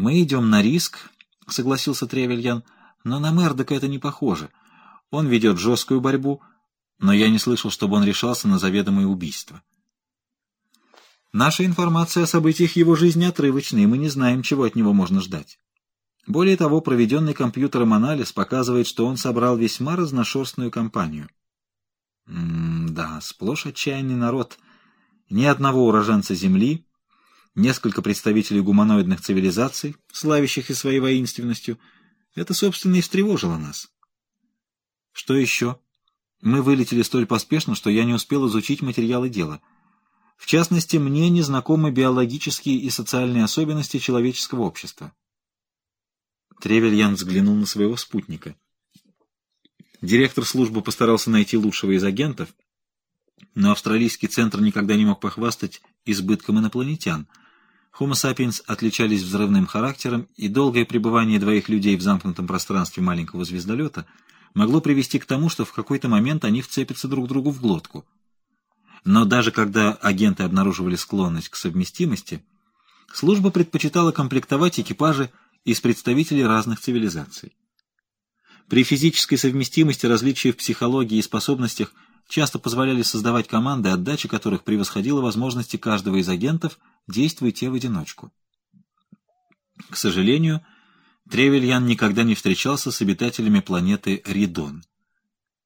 «Мы идем на риск», — согласился Тревельян, — «но на Мердока это не похоже. Он ведет жесткую борьбу, но я не слышал, чтобы он решался на заведомое убийство». Наша информация о событиях его жизни отрывочна, и мы не знаем, чего от него можно ждать. Более того, проведенный компьютером анализ показывает, что он собрал весьма разношерстную компанию. М -м да, сплошь отчаянный народ. Ни одного уроженца Земли, несколько представителей гуманоидных цивилизаций, славящих и своей воинственностью. Это, собственно, и встревожило нас. Что еще? Мы вылетели столь поспешно, что я не успел изучить материалы дела. В частности, мне не знакомы биологические и социальные особенности человеческого общества. Тревельян взглянул на своего спутника. Директор службы постарался найти лучшего из агентов, но австралийский центр никогда не мог похвастать избытком инопланетян. Homo sapiens отличались взрывным характером, и долгое пребывание двоих людей в замкнутом пространстве маленького звездолета могло привести к тому, что в какой-то момент они вцепятся друг другу в глотку. Но даже когда агенты обнаруживали склонность к совместимости, служба предпочитала комплектовать экипажи из представителей разных цивилизаций. При физической совместимости различия в психологии и способностях часто позволяли создавать команды, отдача которых превосходила возможности каждого из агентов, действуя те в одиночку. К сожалению, Тревельян никогда не встречался с обитателями планеты Ридон.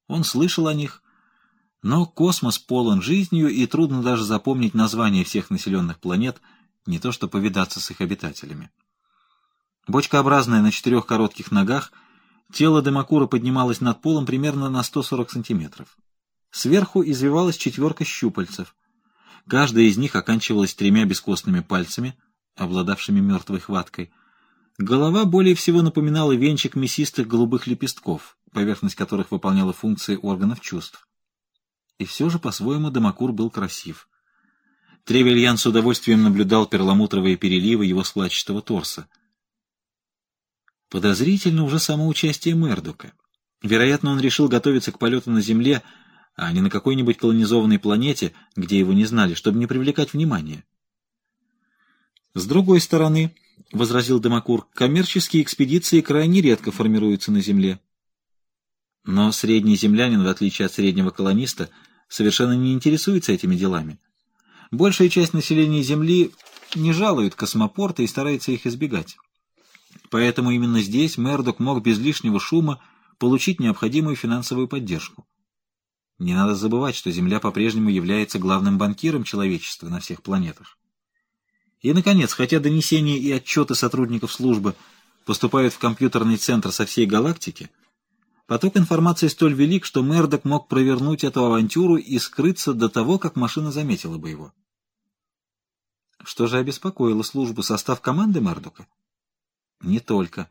Он слышал о них, но космос полон жизнью, и трудно даже запомнить названия всех населенных планет, не то что повидаться с их обитателями. Бочкообразное на четырех коротких ногах, тело Демакура поднималось над полом примерно на 140 сантиметров. Сверху извивалась четверка щупальцев. Каждая из них оканчивалась тремя бескостными пальцами, обладавшими мертвой хваткой. Голова более всего напоминала венчик мясистых голубых лепестков, поверхность которых выполняла функции органов чувств. И все же, по-своему, Дамакур был красив. Тревельян с удовольствием наблюдал перламутровые переливы его складчатого торса. Подозрительно уже само участие Мердока. Вероятно, он решил готовиться к полету на Земле, а не на какой-нибудь колонизованной планете, где его не знали, чтобы не привлекать внимания. С другой стороны, — возразил Демакур, — коммерческие экспедиции крайне редко формируются на Земле. Но средний землянин, в отличие от среднего колониста, совершенно не интересуется этими делами. Большая часть населения Земли не жалует космопорты и старается их избегать. Поэтому именно здесь Мердок мог без лишнего шума получить необходимую финансовую поддержку. Не надо забывать, что Земля по-прежнему является главным банкиром человечества на всех планетах. И, наконец, хотя донесения и отчеты сотрудников службы поступают в компьютерный центр со всей галактики, Поток информации столь велик, что Мердок мог провернуть эту авантюру и скрыться до того, как машина заметила бы его. Что же обеспокоило службу состав команды Мердока? Не только.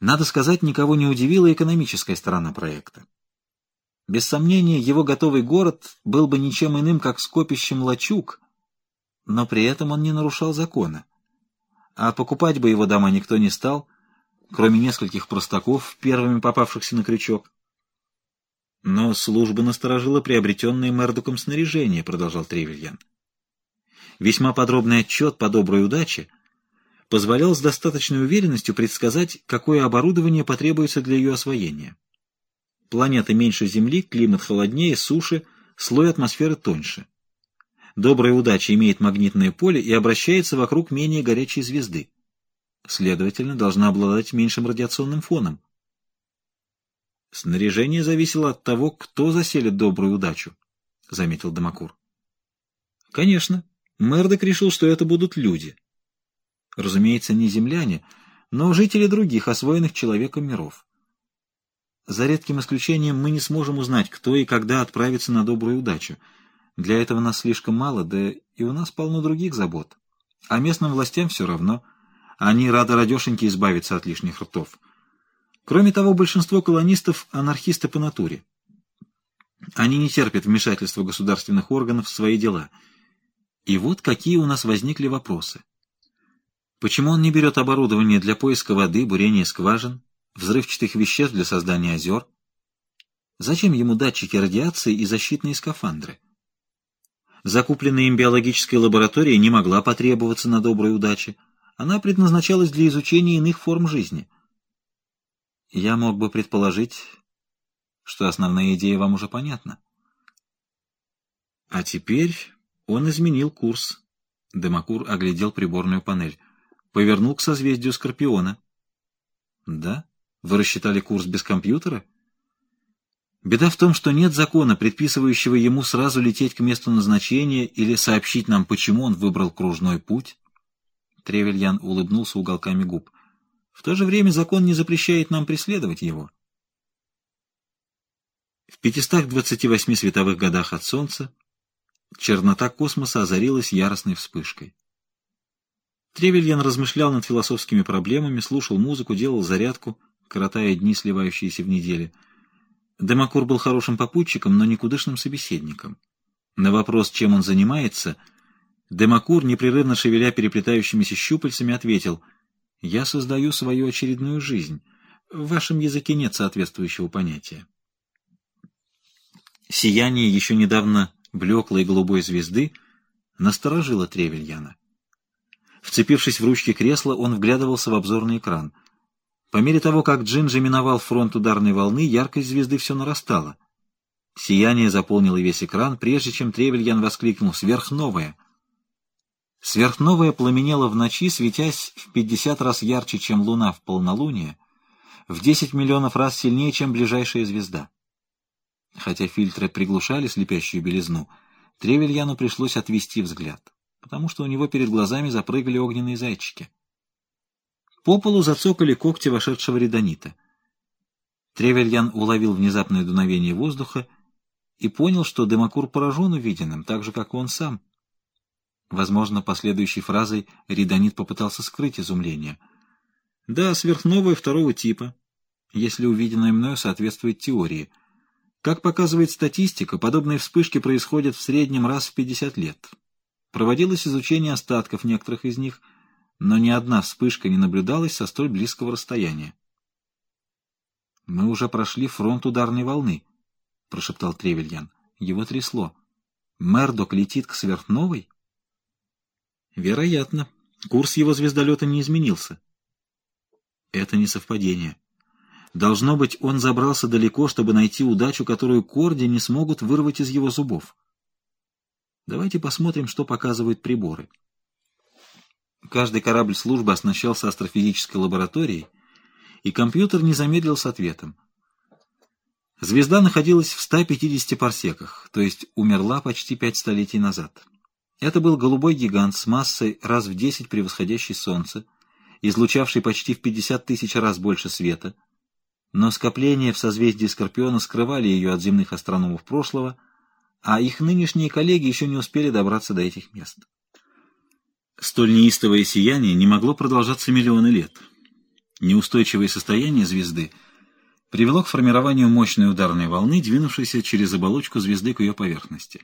Надо сказать, никого не удивила экономическая сторона проекта. Без сомнения, его готовый город был бы ничем иным, как скопищем лачуг, но при этом он не нарушал закона. А покупать бы его дома никто не стал, кроме нескольких простаков, первыми попавшихся на крючок. Но служба насторожила приобретенное Мердоком снаряжение, продолжал Тревельян. Весьма подробный отчет по доброй удаче позволял с достаточной уверенностью предсказать, какое оборудование потребуется для ее освоения. Планета меньше Земли, климат холоднее, суше, слой атмосферы тоньше. Добрая удача имеет магнитное поле и обращается вокруг менее горячей звезды следовательно, должна обладать меньшим радиационным фоном. Снаряжение зависело от того, кто заселит добрую удачу, — заметил Дамакур. Конечно, Мердок решил, что это будут люди. Разумеется, не земляне, но жители других, освоенных человеком миров. За редким исключением мы не сможем узнать, кто и когда отправится на добрую удачу. Для этого нас слишком мало, да и у нас полно других забот. А местным властям все равно — они рады радешеньки избавиться от лишних ртов. Кроме того, большинство колонистов — анархисты по натуре. Они не терпят вмешательства государственных органов в свои дела. И вот какие у нас возникли вопросы. Почему он не берет оборудование для поиска воды, бурения скважин, взрывчатых веществ для создания озер? Зачем ему датчики радиации и защитные скафандры? Закупленная им биологическая лаборатория не могла потребоваться на доброй удаче, Она предназначалась для изучения иных форм жизни. Я мог бы предположить, что основная идея вам уже понятна. А теперь он изменил курс. Демакур оглядел приборную панель. Повернул к созвездию Скорпиона. Да? Вы рассчитали курс без компьютера? Беда в том, что нет закона, предписывающего ему сразу лететь к месту назначения или сообщить нам, почему он выбрал кружной путь. Тревельян улыбнулся уголками губ. В то же время закон не запрещает нам преследовать его. В 528 световых годах от Солнца чернота космоса озарилась яростной вспышкой. Тревельян размышлял над философскими проблемами, слушал музыку, делал зарядку, коротая дни, сливающиеся в неделе. Демакур был хорошим попутчиком, но никудышным собеседником. На вопрос, чем он занимается, Демакур, непрерывно шевеля переплетающимися щупальцами, ответил «Я создаю свою очередную жизнь. В вашем языке нет соответствующего понятия». Сияние еще недавно блеклой голубой звезды насторожило Тревельяна. Вцепившись в ручки кресла, он вглядывался в обзорный экран. По мере того, как Джинджи миновал фронт ударной волны, яркость звезды все нарастала. Сияние заполнило весь экран, прежде чем Тревельян воскликнул «Сверхновая!». Сверхновая пламенела в ночи, светясь в 50 раз ярче, чем луна в полнолуние, в 10 миллионов раз сильнее, чем ближайшая звезда. Хотя фильтры приглушали слепящую белизну, Тревельяну пришлось отвести взгляд, потому что у него перед глазами запрыгали огненные зайчики. По полу зацокали когти вошедшего редонита. Тревельян уловил внезапное дуновение воздуха и понял, что Демакур поражен увиденным, так же, как и он сам. Возможно, последующей фразой редонит попытался скрыть изумление. Да, сверхновая второго типа, если увиденное мною соответствует теории — как показывает статистика, подобные вспышки происходят в среднем раз в 50 лет. Проводилось изучение остатков некоторых из них, но ни одна вспышка не наблюдалась со столь близкого расстояния. «Мы уже прошли фронт ударной волны», — прошептал Тревельян. Его трясло. «Мердок летит к сверхновой?» «Вероятно. Курс его звездолета не изменился». «Это не совпадение. Должно быть, он забрался далеко, чтобы найти удачу, которую корди не смогут вырвать из его зубов. Давайте посмотрим, что показывают приборы. Каждый корабль службы оснащался астрофизической лабораторией, и компьютер не замедлил с ответом. Звезда находилась в 150 парсеках, то есть умерла почти пять столетий назад. Это был голубой гигант с массой раз в 10 превосходящей Солнце, излучавший почти в 50 тысяч раз больше света, но скопления в созвездии Скорпиона скрывали ее от земных астрономов прошлого, а их нынешние коллеги еще не успели добраться до этих мест. Столь неистовое сияние не могло продолжаться миллионы лет. Неустойчивое состояние звезды привело к формированию мощной ударной волны, двинувшейся через оболочку звезды к ее поверхности.